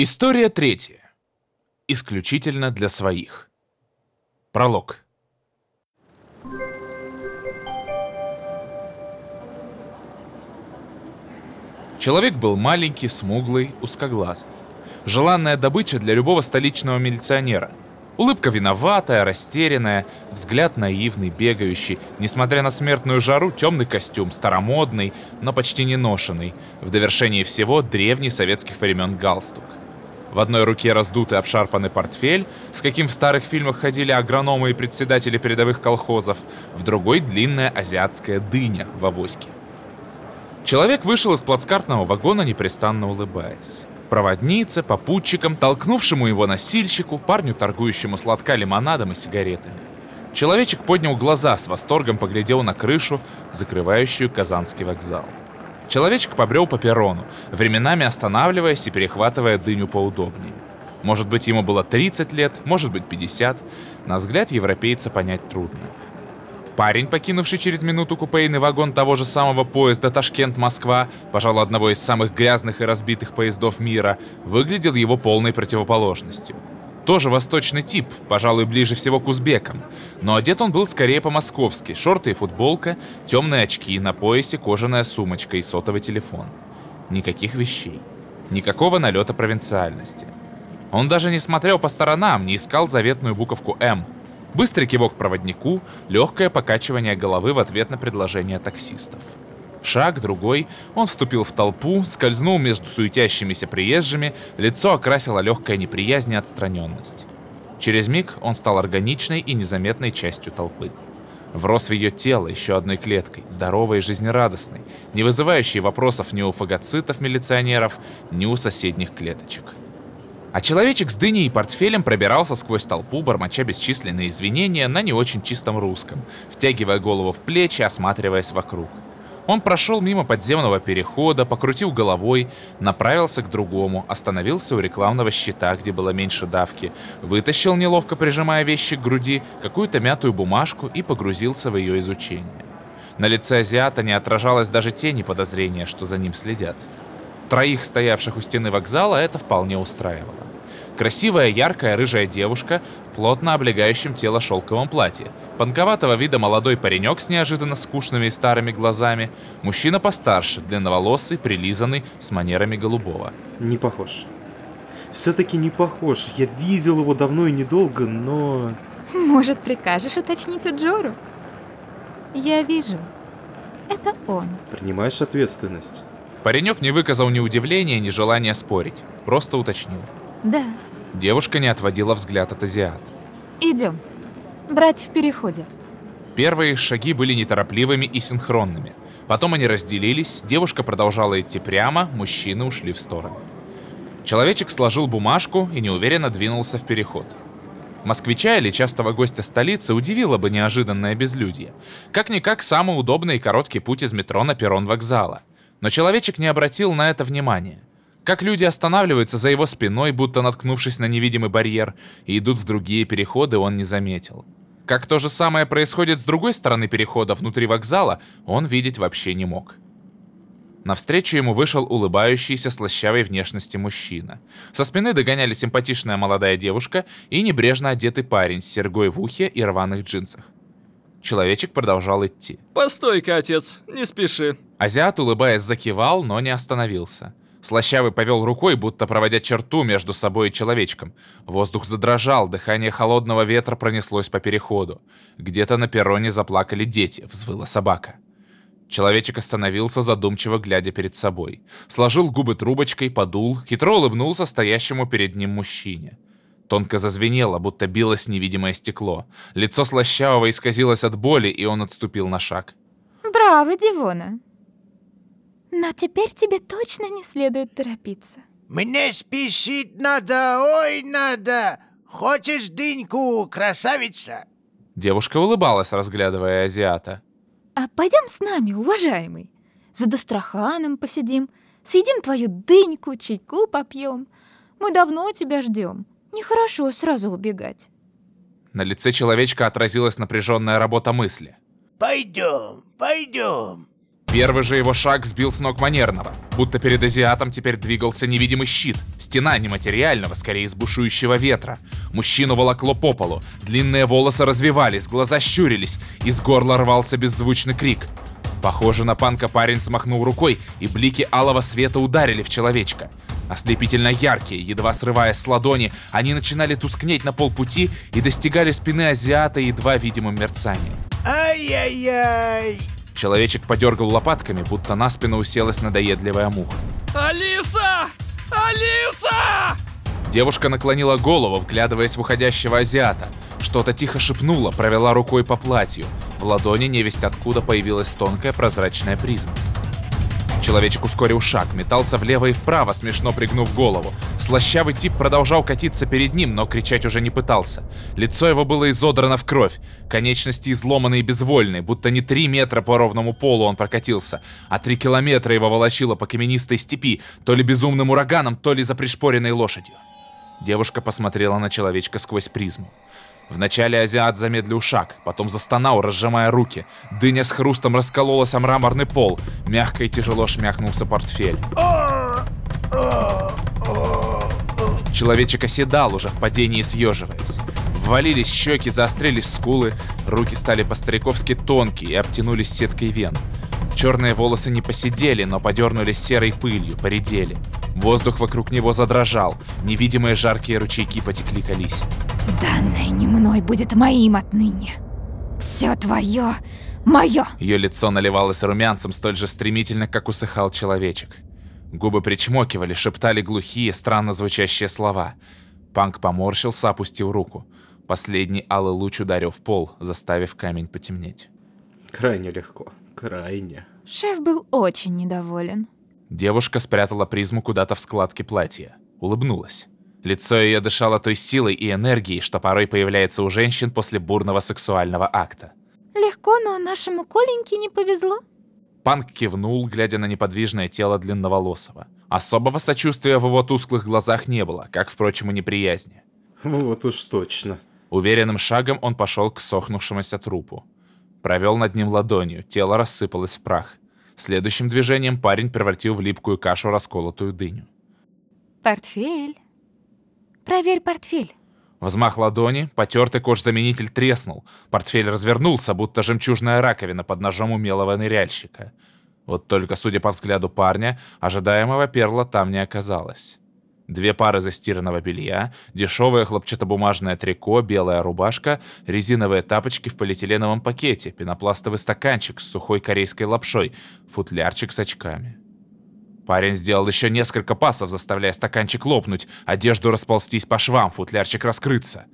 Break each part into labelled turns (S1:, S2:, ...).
S1: История третья. Исключительно для своих. Пролог. Человек был маленький, смуглый, узкоглазый. Желанная добыча для любого столичного милиционера. Улыбка виноватая, растерянная, взгляд наивный, бегающий. Несмотря на смертную жару, темный костюм, старомодный, но почти не ношенный. В довершении всего древний советских времен галстук. В одной руке раздутый обшарпанный портфель, с каким в старых фильмах ходили агрономы и председатели передовых колхозов, в другой длинная азиатская дыня в авоське. Человек вышел из плацкартного вагона, непрестанно улыбаясь. Проводнице, попутчикам, толкнувшему его носильщику, парню, торгующему сладка лимонадом и сигаретами. Человечек поднял глаза, с восторгом поглядел на крышу, закрывающую Казанский вокзал. Человечек побрел по перрону, временами останавливаясь и перехватывая дыню поудобнее. Может быть, ему было 30 лет, может быть, 50. На взгляд европейца понять трудно. Парень, покинувший через минуту купейный вагон того же самого поезда Ташкент-Москва, пожалуй, одного из самых грязных и разбитых поездов мира, выглядел его полной противоположностью. Тоже восточный тип, пожалуй, ближе всего к узбекам. Но одет он был скорее по-московски. Шорты и футболка, темные очки, на поясе кожаная сумочка и сотовый телефон. Никаких вещей. Никакого налета провинциальности. Он даже не смотрел по сторонам, не искал заветную буковку «М». Быстрый кивок проводнику, легкое покачивание головы в ответ на предложение таксистов. Шаг, другой, он вступил в толпу, скользнул между суетящимися приезжими, лицо окрасило легкая неприязнь и отстраненность. Через миг он стал органичной и незаметной частью толпы. Врос в ее тело еще одной клеткой, здоровой и жизнерадостной, не вызывающей вопросов ни у фагоцитов-милиционеров, ни у соседних клеточек. А человечек с дыней и портфелем пробирался сквозь толпу, бормоча бесчисленные извинения на не очень чистом русском, втягивая голову в плечи, осматриваясь вокруг. Он прошел мимо подземного перехода, покрутил головой, направился к другому, остановился у рекламного щита, где было меньше давки, вытащил, неловко прижимая вещи к груди, какую-то мятую бумажку и погрузился в ее изучение. На лице азиата не отражалось даже тени подозрения, что за ним следят. Троих, стоявших у стены вокзала, это вполне устраивало. Красивая, яркая, рыжая девушка в плотно облегающем тело шелковом платье. Панковатого вида молодой паренек с неожиданно скучными и старыми глазами. Мужчина постарше, длинноволосый, прилизанный, с манерами голубого.
S2: Не похож. Все-таки не похож. Я видел его давно и недолго, но...
S3: Может, прикажешь уточнить у Джору? Я вижу. Это он.
S2: Принимаешь ответственность.
S1: Паренек не выказал ни удивления, ни желания спорить. Просто уточнил.
S3: Да.
S1: Девушка не отводила взгляд от азиата.
S3: Идем. Брать в переходе.
S1: Первые шаги были неторопливыми и синхронными. Потом они разделились, девушка продолжала идти прямо, мужчины ушли в сторону. Человечек сложил бумажку и неуверенно двинулся в переход. Москвича или частого гостя столицы удивило бы неожиданное безлюдье. Как-никак самый удобный и короткий путь из метро на перрон вокзала. Но человечек не обратил на это внимания. Как люди останавливаются за его спиной, будто наткнувшись на невидимый барьер, и идут в другие переходы, он не заметил. Как то же самое происходит с другой стороны перехода внутри вокзала, он видеть вообще не мог. Навстречу ему вышел улыбающийся слащавой внешности мужчина. Со спины догоняли симпатичная молодая девушка и небрежно одетый парень с серьгой в ухе и рваных джинсах. Человечек продолжал идти.
S4: «Постой-ка, отец, не спеши».
S1: Азиат, улыбаясь, закивал, но не остановился. Слащавый повел рукой, будто проводя черту между собой и человечком. Воздух задрожал, дыхание холодного ветра пронеслось по переходу. Где-то на перроне заплакали дети, взвыла собака. Человечек остановился, задумчиво глядя перед собой. Сложил губы трубочкой, подул, хитро улыбнулся стоящему перед ним мужчине. Тонко зазвенело, будто билось невидимое стекло. Лицо слащавого исказилось от боли, и он отступил на шаг.
S3: Браво, Дивона. Но теперь тебе точно не следует торопиться.
S5: Мне спешить надо, ой, надо. Хочешь дыньку, красавица?
S1: Девушка улыбалась, разглядывая азиата.
S3: А пойдем с нами, уважаемый. За Дастраханом посидим, съедим твою дыньку, чайку попьем. Мы давно тебя ждем. Нехорошо сразу убегать.
S1: На лице человечка отразилась напряженная работа мысли.
S5: Пойдем, пойдем.
S1: Первый же его шаг сбил с ног манерного, будто перед азиатом теперь двигался невидимый щит, стена нематериального, скорее из бушующего ветра. Мужчину волокло по полу, длинные волосы развивались, глаза щурились, из горла рвался беззвучный крик. Похоже на панка парень смахнул рукой, и блики алого света ударили в человечка. Ослепительно яркие, едва срываясь с ладони, они начинали тускнеть на полпути и достигали спины азиата едва видимым мерцанием.
S5: Ай-яй-яй!
S1: Человечек подергал лопатками, будто на спину уселась надоедливая муха.
S4: Алиса! Алиса!
S1: Девушка наклонила голову, вглядываясь в уходящего азиата. Что-то тихо шепнула, провела рукой по платью. В ладони невесть откуда появилась тонкая прозрачная призма. Человечек ускорил шаг, метался влево и вправо, смешно пригнув голову. Слащавый тип продолжал катиться перед ним, но кричать уже не пытался. Лицо его было изодрано в кровь, конечности изломаны и безвольны, будто не три метра по ровному полу он прокатился, а три километра его волочило по каменистой степи, то ли безумным ураганом, то ли за пришпоренной лошадью. Девушка посмотрела на человечка сквозь призму. Вначале азиат замедлил шаг, потом застонал, разжимая руки. Дыня с хрустом раскололась о мраморный пол. Мягко и тяжело шмякнулся портфель. Человечек оседал уже в падении съеживаясь. Ввалились щеки, заострились скулы, руки стали по-стариковски тонкие и обтянулись сеткой вен. Черные волосы не посидели, но подернулись серой пылью, поредели. Воздух вокруг него задрожал, невидимые жаркие ручейки потекли к Алисе.
S3: Данное не мной будет моим отныне. Все твое, мое.
S1: Ее лицо наливалось румянцем столь же стремительно, как усыхал человечек. Губы причмокивали, шептали глухие, странно звучащие слова. Панк поморщился, опустил руку. Последний алый луч ударил в пол, заставив камень потемнеть.
S2: Крайне легко. Крайне.
S3: Шеф был очень недоволен.
S1: Девушка спрятала призму куда-то в складке платья. Улыбнулась. Лицо ее дышало той силой и энергией, что порой появляется у женщин после бурного сексуального акта.
S3: Легко, но нашему Коленьке не повезло.
S1: Панк кивнул, глядя на неподвижное тело длинноволосого. Особого сочувствия в его тусклых глазах не было, как, впрочем, и неприязни.
S2: Вот уж точно.
S1: Уверенным шагом он пошел к сохнувшемуся трупу. Провел над ним ладонью, тело рассыпалось в прах. Следующим движением парень превратил в липкую кашу расколотую дыню.
S3: Портфель. Проверь портфель.
S1: Взмах ладони, потертый кожзаменитель треснул. Портфель развернулся, будто жемчужная раковина под ножом умелого ныряльщика. Вот только, судя по взгляду парня, ожидаемого перла там не оказалось. Две пары застиранного белья, дешевое хлопчатобумажное трико, белая рубашка, резиновые тапочки в полиэтиленовом пакете, пенопластовый стаканчик с сухой корейской лапшой, футлярчик с очками. Парень сделал еще несколько пасов, заставляя стаканчик лопнуть, одежду расползтись по швам, футлярчик раскрыться.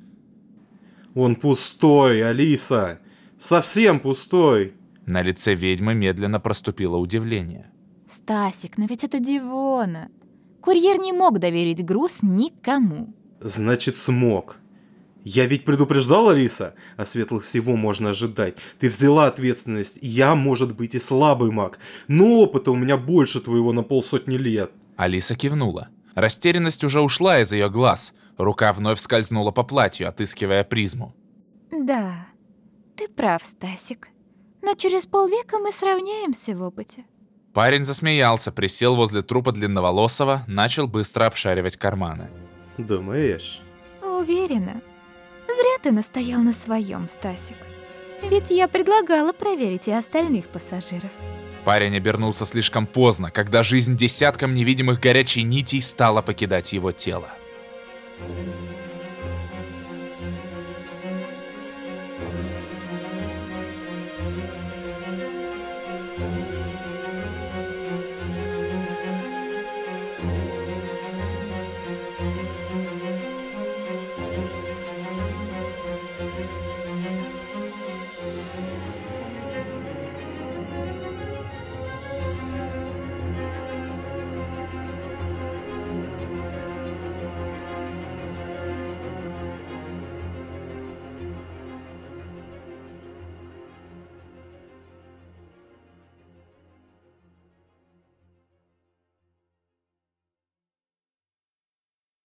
S2: Он пустой, Алиса. Совсем пустой.
S1: На лице ведьмы медленно проступило удивление.
S3: Стасик, но ведь это Дивона. Курьер не мог доверить груз никому.
S2: Значит, смог. Я ведь предупреждал, Алиса, о светлых всего можно ожидать. Ты взяла ответственность. Я, может быть, и слабый маг, но опыта у меня больше твоего на полсотни лет.
S1: Алиса кивнула. Растерянность уже ушла из ее глаз. Рука вновь скользнула по платью, отыскивая призму.
S3: Да, ты прав, Стасик. Но через полвека мы сравняемся в опыте.
S1: Парень засмеялся, присел возле трупа длинноволосого, начал быстро обшаривать карманы.
S2: Думаешь?
S3: Уверена. Зря ты настоял на своем, Стасик. Ведь я предлагала проверить и остальных пассажиров.
S1: Парень обернулся слишком поздно, когда жизнь десяткам невидимых горячей нитей стала покидать его тело.